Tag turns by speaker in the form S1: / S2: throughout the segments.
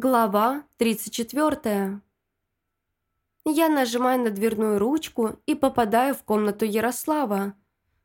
S1: Глава 34. Я нажимаю на дверную ручку и попадаю в комнату Ярослава.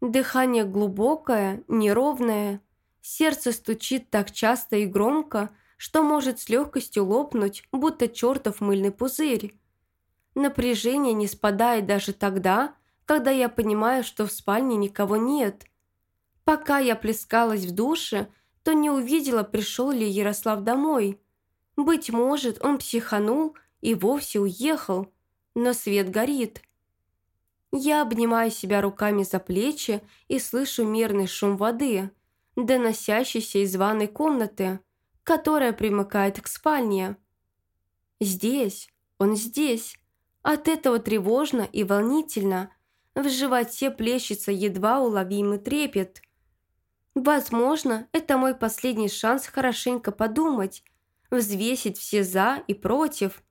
S1: Дыхание глубокое, неровное. Сердце стучит так часто и громко, что может с легкостью лопнуть, будто чертов мыльный пузырь. Напряжение не спадает даже тогда, когда я понимаю, что в спальне никого нет. Пока я плескалась в душе, то не увидела, пришел ли Ярослав домой – быть может, он психанул и вовсе уехал, но свет горит. Я обнимаю себя руками за плечи и слышу мерный шум воды, доносящийся из ванной комнаты, которая примыкает к спальне. Здесь, он здесь. От этого тревожно и волнительно. В животе плещется едва уловимый трепет. Возможно, это мой последний шанс хорошенько подумать, взвесить все «за» и «против»,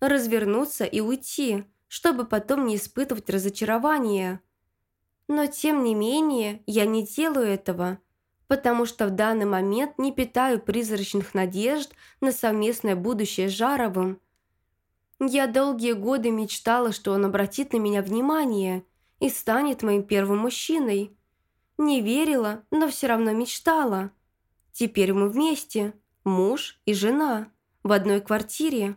S1: развернуться и уйти, чтобы потом не испытывать разочарования. Но тем не менее я не делаю этого, потому что в данный момент не питаю призрачных надежд на совместное будущее с Жаровым. Я долгие годы мечтала, что он обратит на меня внимание и станет моим первым мужчиной. Не верила, но все равно мечтала. Теперь мы вместе – муж и жена в одной квартире.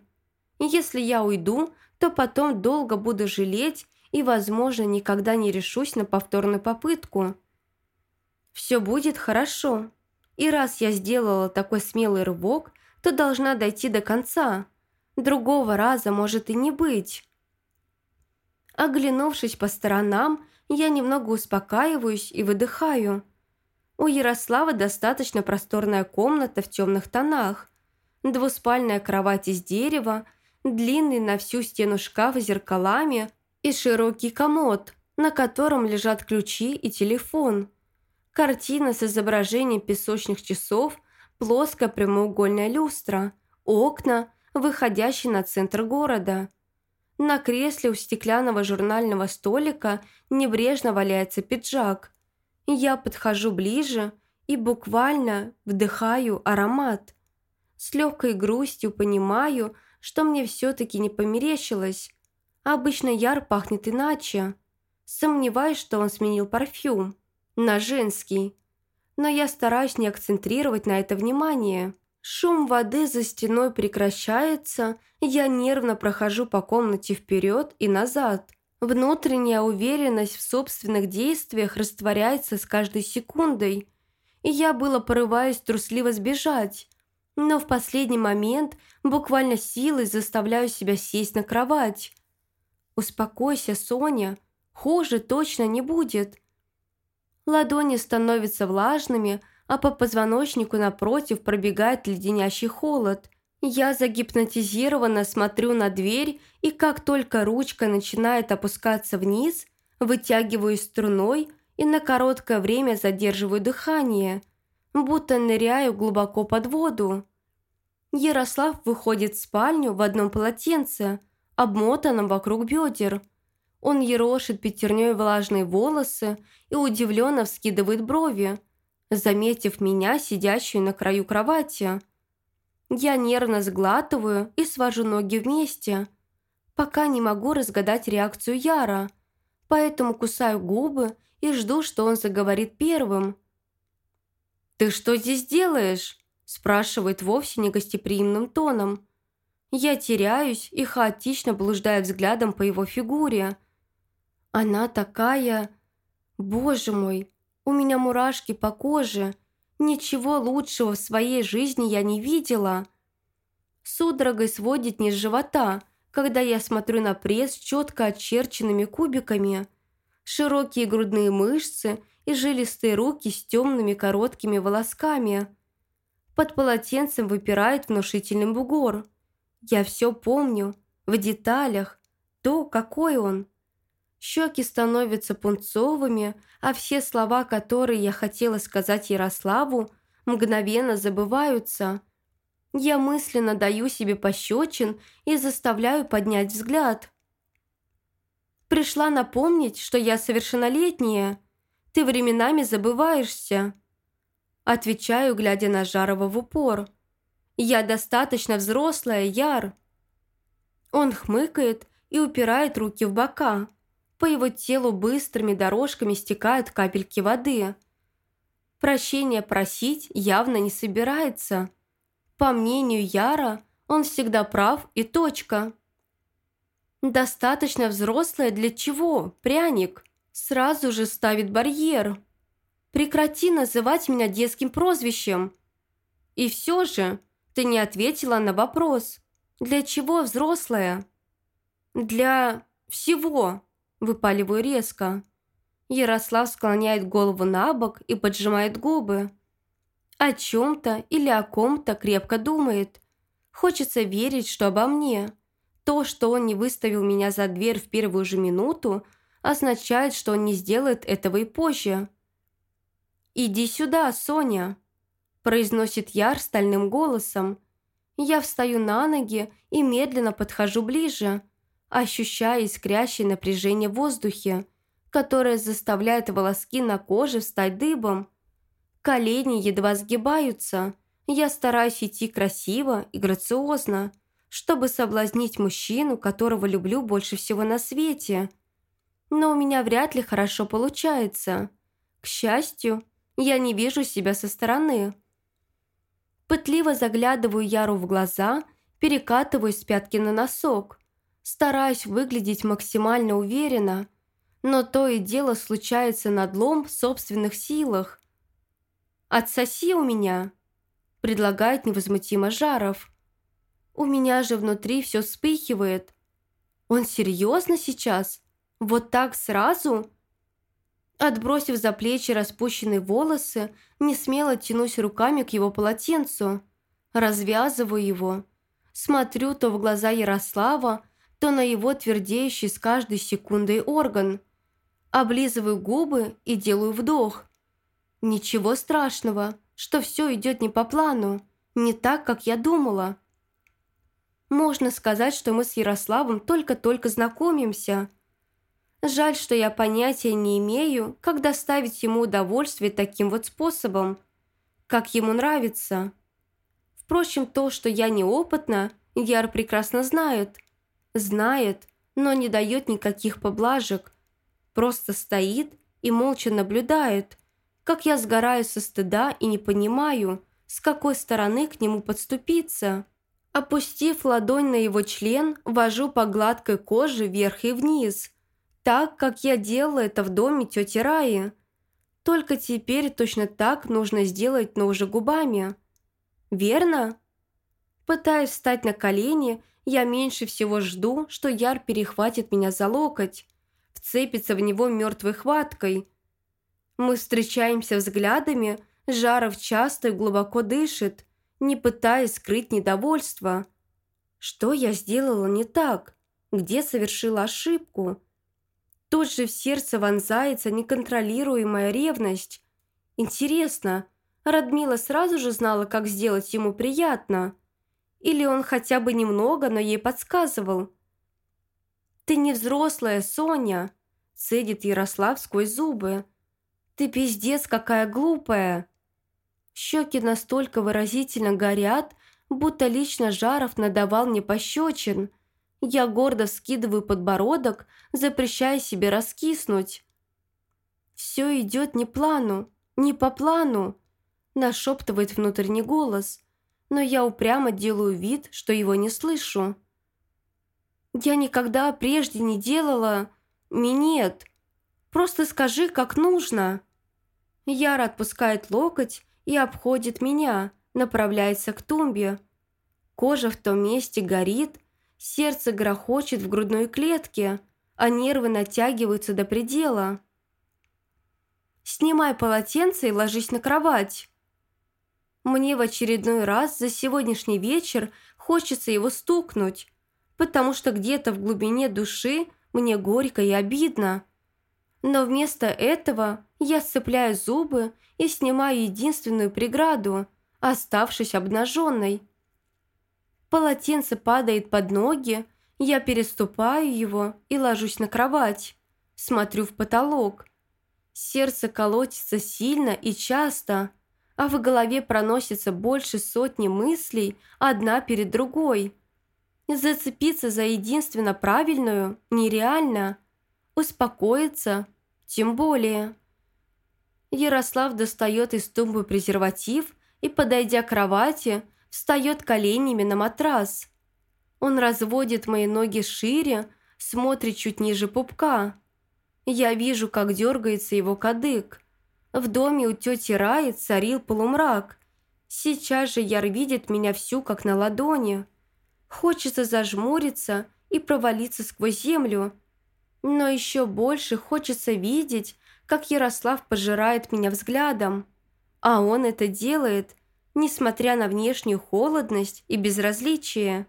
S1: Если я уйду, то потом долго буду жалеть и, возможно, никогда не решусь на повторную попытку. Все будет хорошо. И раз я сделала такой смелый рывок, то должна дойти до конца. Другого раза может и не быть. Оглянувшись по сторонам, я немного успокаиваюсь и выдыхаю. У Ярослава достаточно просторная комната в темных тонах, двуспальная кровать из дерева, длинный на всю стену шкаф с зеркалами и широкий комод, на котором лежат ключи и телефон. Картина с изображением песочных часов, плоская прямоугольная люстра, окна, выходящие на центр города. На кресле у стеклянного журнального столика небрежно валяется пиджак – я подхожу ближе и буквально вдыхаю аромат. С легкой грустью понимаю, что мне все-таки не померещилось. Обычно Яр пахнет иначе. Сомневаюсь, что он сменил парфюм. На женский. Но я стараюсь не акцентрировать на это внимание. Шум воды за стеной прекращается, я нервно прохожу по комнате вперед и назад – Внутренняя уверенность в собственных действиях растворяется с каждой секундой, и я было порываюсь трусливо сбежать, но в последний момент буквально силой заставляю себя сесть на кровать. «Успокойся, Соня, хуже точно не будет». Ладони становятся влажными, а по позвоночнику напротив пробегает леденящий холод – я загипнотизированно смотрю на дверь, и как только ручка начинает опускаться вниз, вытягиваю струной и на короткое время задерживаю дыхание, будто ныряю глубоко под воду. Ярослав выходит в спальню в одном полотенце, обмотанном вокруг бедер. Он ерошит пятерней влажные волосы и удивленно вскидывает брови, заметив меня, сидящую на краю кровати. Я нервно сглатываю и свожу ноги вместе, пока не могу разгадать реакцию Яра, поэтому кусаю губы и жду, что он заговорит первым. «Ты что здесь делаешь?» – спрашивает вовсе не гостеприимным тоном. Я теряюсь и хаотично блуждаю взглядом по его фигуре. Она такая... Боже мой, у меня мурашки по коже – Ничего лучшего в своей жизни я не видела. Судорогой сводит низ живота, когда я смотрю на пресс с четко очерченными кубиками. Широкие грудные мышцы и жилистые руки с темными короткими волосками. Под полотенцем выпирает внушительный бугор. Я все помню, в деталях, то, какой он. Щеки становятся пунцовыми, а все слова, которые я хотела сказать Ярославу, мгновенно забываются. Я мысленно даю себе пощечин и заставляю поднять взгляд. Пришла напомнить, что я совершеннолетняя. Ты временами забываешься. Отвечаю, глядя на Жарова в упор. Я достаточно взрослая, Яр!» Он хмыкает и упирает руки в бока. По его телу быстрыми дорожками стекают капельки воды. Прощения просить явно не собирается. По мнению Яра, он всегда прав и точка. Достаточно взрослая для чего, пряник? Сразу же ставит барьер. Прекрати называть меня детским прозвищем. И все же ты не ответила на вопрос. Для чего взрослая? Для всего, выпаливаю резко. Ярослав склоняет голову на бок и поджимает губы. О чем-то или о ком-то крепко думает. Хочется верить, что обо мне. То, что он не выставил меня за дверь в первую же минуту, означает, что он не сделает этого и позже. «Иди сюда, Соня», – произносит Яр стальным голосом. Я встаю на ноги и медленно подхожу ближе, ощущая искрящее напряжение в воздухе, которое заставляет волоски на коже встать дыбом. Колени едва сгибаются. Я стараюсь идти красиво и грациозно – чтобы соблазнить мужчину, которого люблю больше всего на свете. Но у меня вряд ли хорошо получается. К счастью, я не вижу себя со стороны. Пытливо заглядываю Яру в глаза, перекатываюсь с пятки на носок. Стараюсь выглядеть максимально уверенно, но то и дело случается надлом в собственных силах. «Отсоси у меня», – предлагает невозмутимо Жаров. У меня же внутри все вспыхивает. Он серьезно сейчас? Вот так сразу? Отбросив за плечи распущенные волосы, не смело тянусь руками к его полотенцу. Развязываю его. Смотрю то в глаза Ярослава, то на его твердеющий с каждой секундой орган. Облизываю губы и делаю вдох. Ничего страшного, что все идет не по плану, не так, как я думала. Можно сказать, что мы с Ярославом только-только знакомимся. Жаль, что я понятия не имею, как доставить ему удовольствие таким вот способом, как ему нравится. Впрочем, то, что я неопытна, Яр прекрасно знает. Знает, но не дает никаких поблажек. Просто стоит и молча наблюдает, как я сгораю со стыда и не понимаю, с какой стороны к нему подступиться. Опустив ладонь на его член, вожу по гладкой коже вверх и вниз, так, как я делала это в доме тети Раи. Только теперь точно так нужно сделать, но уже губами. Верно? Пытаясь встать на колени, я меньше всего жду, что Яр перехватит меня за локоть, вцепится в него мертвой хваткой. Мы встречаемся взглядами, Жаров часто и глубоко дышит – не пытаясь скрыть недовольство. Что я сделала не так? Где совершила ошибку? Тут же в сердце вонзается неконтролируемая ревность. Интересно, Радмила сразу же знала, как сделать ему приятно? Или он хотя бы немного, но ей подсказывал? «Ты не взрослая, Соня!» – цедит Ярослав сквозь зубы. «Ты пиздец какая глупая!» Щеки настолько выразительно горят, будто лично Жаров надавал мне пощечин. Я гордо скидываю подбородок, запрещая себе раскиснуть. «Все идет не плану, не по плану», – нашептывает внутренний голос, но я упрямо делаю вид, что его не слышу. «Я никогда прежде не делала... Минет. Просто скажи, как нужно». Яра отпускает локоть и обходит меня, направляется к тумбе. Кожа в том месте горит, сердце грохочет в грудной клетке, а нервы натягиваются до предела. «Снимай полотенце и ложись на кровать». Мне в очередной раз за сегодняшний вечер хочется его стукнуть, потому что где-то в глубине души мне горько и обидно. Но вместо этого я сцепляю зубы и снимаю единственную преграду, оставшись обнаженной. Полотенце падает под ноги, я переступаю его и ложусь на кровать. Смотрю в потолок. Сердце колотится сильно и часто, а в голове проносится больше сотни мыслей, одна перед другой. Зацепиться за единственно правильную нереально. Успокоиться тем более. Ярослав достает из тумбы презерватив и, подойдя к кровати, встает коленями на матрас. Он разводит мои ноги шире, смотрит чуть ниже пупка. Я вижу, как дергается его кадык. В доме у тети Раи царил полумрак. Сейчас же Яр видит меня всю, как на ладони. Хочется зажмуриться и провалиться сквозь землю. Но еще больше хочется видеть, как Ярослав пожирает меня взглядом. А он это делает, несмотря на внешнюю холодность и безразличие.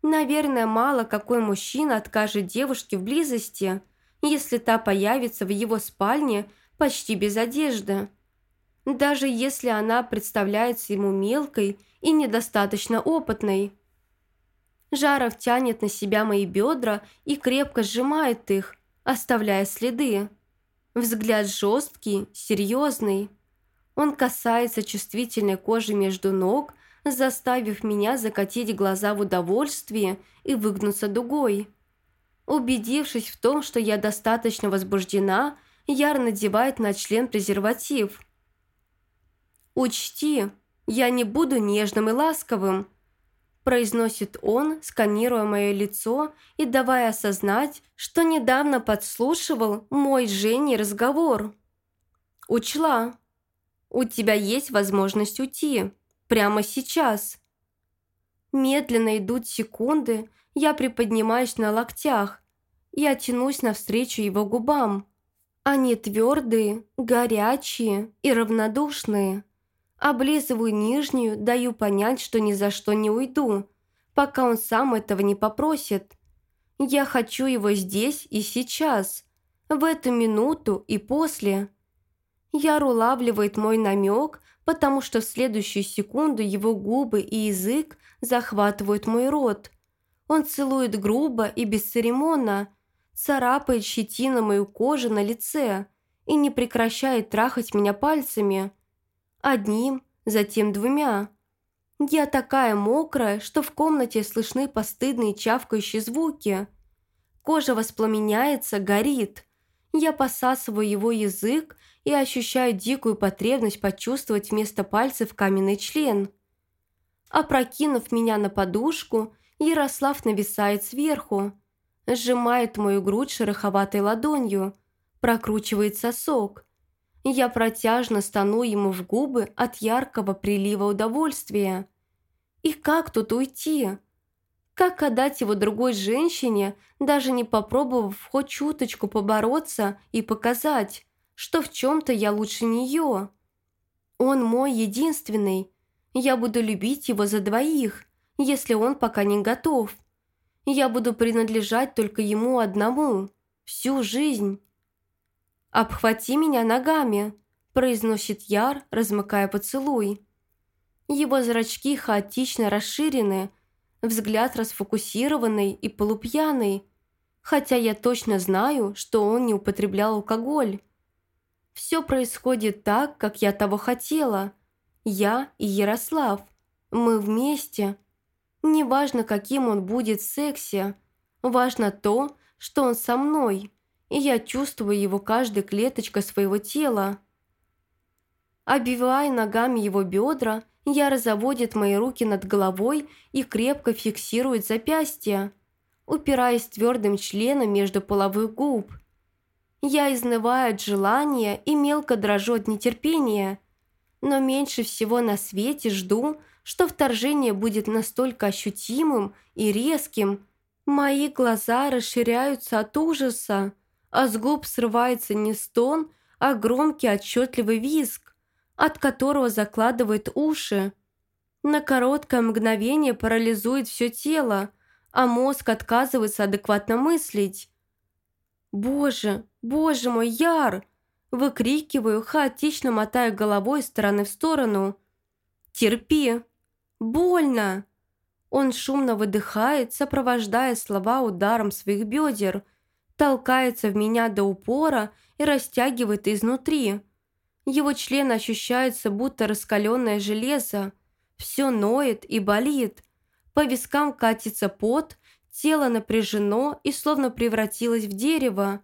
S1: Наверное, мало какой мужчина откажет девушке в близости, если та появится в его спальне – почти без одежды. Даже если она представляется ему мелкой и недостаточно опытной. Жаров тянет на себя мои бедра и крепко сжимает их, оставляя следы. Взгляд жесткий, серьезный. Он касается чувствительной кожи между ног, заставив меня закатить глаза в удовольствии и выгнуться дугой. Убедившись в том, что я достаточно возбуждена, Яр надевает на член презерватив. «Учти, я не буду нежным и ласковым», произносит он, сканируя мое лицо и давая осознать, что недавно подслушивал мой с Женей разговор. «Учла. У тебя есть возможность уйти. Прямо сейчас». Медленно идут секунды, я приподнимаюсь на локтях. Я тянусь навстречу его губам. Они твердые, горячие и равнодушные. Облизываю нижнюю, даю понять, что ни за что не уйду, пока он сам этого не попросит. Я хочу его здесь и сейчас, в эту минуту и после. Яр улавливает мой намек, потому что в следующую секунду его губы и язык захватывают мой рот. Он целует грубо и бесцеремонно, царапает щетина мою кожу на лице и не прекращает трахать меня пальцами. Одним, затем двумя. Я такая мокрая, что в комнате слышны постыдные чавкающие звуки. Кожа воспламеняется, горит. Я посасываю его язык и ощущаю дикую потребность почувствовать вместо пальцев каменный член. Опрокинув меня на подушку, Ярослав нависает сверху сжимает мою грудь шероховатой ладонью, прокручивает сосок. Я протяжно стану ему в губы от яркого прилива удовольствия. И как тут уйти? Как отдать его другой женщине, даже не попробовав хоть чуточку побороться и показать, что в чем-то я лучше нее? Он мой единственный. Я буду любить его за двоих, если он пока не готов. Я буду принадлежать только ему одному. Всю жизнь. «Обхвати меня ногами», – произносит Яр, размыкая поцелуй. Его зрачки хаотично расширены, взгляд расфокусированный и полупьяный, хотя я точно знаю, что он не употреблял алкоголь. Все происходит так, как я того хотела. Я и Ярослав. Мы вместе. Неважно, каким он будет в сексе, важно то, что он со мной, и я чувствую его каждой клеточкой своего тела. Обивая ногами его бедра, я разоводит мои руки над головой и крепко фиксирует запястья, упираясь твердым членом между половых губ. Я изнываю от желания и мелко дрожу от нетерпения, но меньше всего на свете жду, что вторжение будет настолько ощутимым и резким. Мои глаза расширяются от ужаса, а с губ срывается не стон, а громкий отчетливый визг, от которого закладывает уши. На короткое мгновение парализует все тело, а мозг отказывается адекватно мыслить. «Боже, боже мой, Яр!» Выкрикиваю, хаотично мотая головой из стороны в сторону. «Терпи!» Больно!» Он шумно выдыхает, сопровождая слова ударом своих бедер, толкается в меня до упора и растягивает изнутри. Его член ощущается, будто раскаленное железо. Все ноет и болит. По вискам катится пот, тело напряжено и словно превратилось в дерево.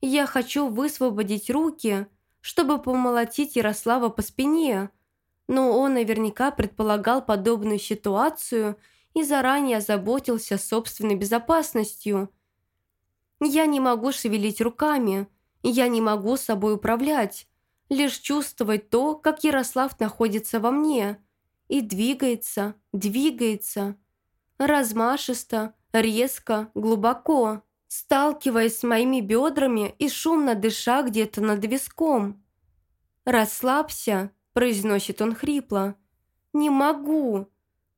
S1: Я хочу высвободить руки, чтобы помолотить Ярослава по спине, но он наверняка предполагал подобную ситуацию и заранее озаботился собственной безопасностью. Я не могу шевелить руками, я не могу собой управлять, лишь чувствовать то, как Ярослав находится во мне и двигается, двигается, размашисто, резко, глубоко сталкиваясь с моими бедрами и шумно дыша где-то над виском. «Расслабься», – произносит он хрипло. «Не могу.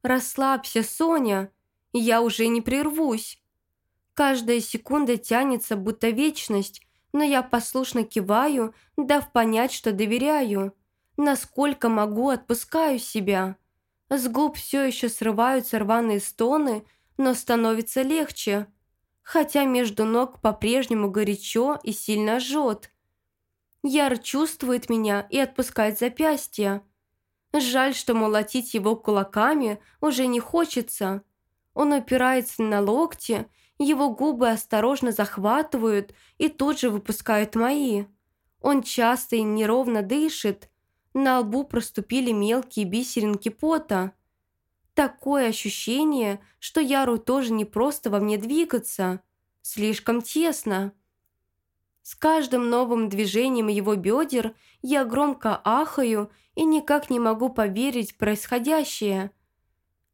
S1: Расслабься, Соня. Я уже не прервусь». Каждая секунда тянется, будто вечность, но я послушно киваю, дав понять, что доверяю. Насколько могу, отпускаю себя. С губ все еще срываются рваные стоны, но становится легче – хотя между ног по-прежнему горячо и сильно жжет. Яр чувствует меня и отпускает запястье. Жаль, что молотить его кулаками уже не хочется. Он опирается на локти, его губы осторожно захватывают и тут же выпускают мои. Он часто и неровно дышит. На лбу проступили мелкие бисеринки пота. Такое ощущение, что Яру тоже не просто во мне двигаться. Слишком тесно. С каждым новым движением его бедер я громко ахаю и никак не могу поверить в происходящее.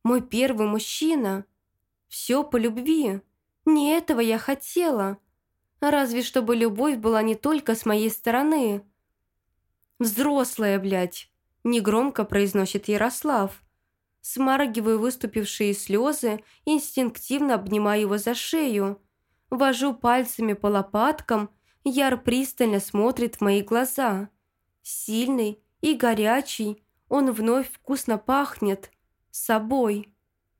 S1: Мой первый мужчина. Все по любви. Не этого я хотела. Разве чтобы любовь была не только с моей стороны. «Взрослая, блядь!» – негромко произносит Ярослав смаргиваю выступившие слезы, инстинктивно обнимаю его за шею. Вожу пальцами по лопаткам, Яр пристально смотрит в мои глаза. Сильный и горячий, он вновь вкусно пахнет. Собой.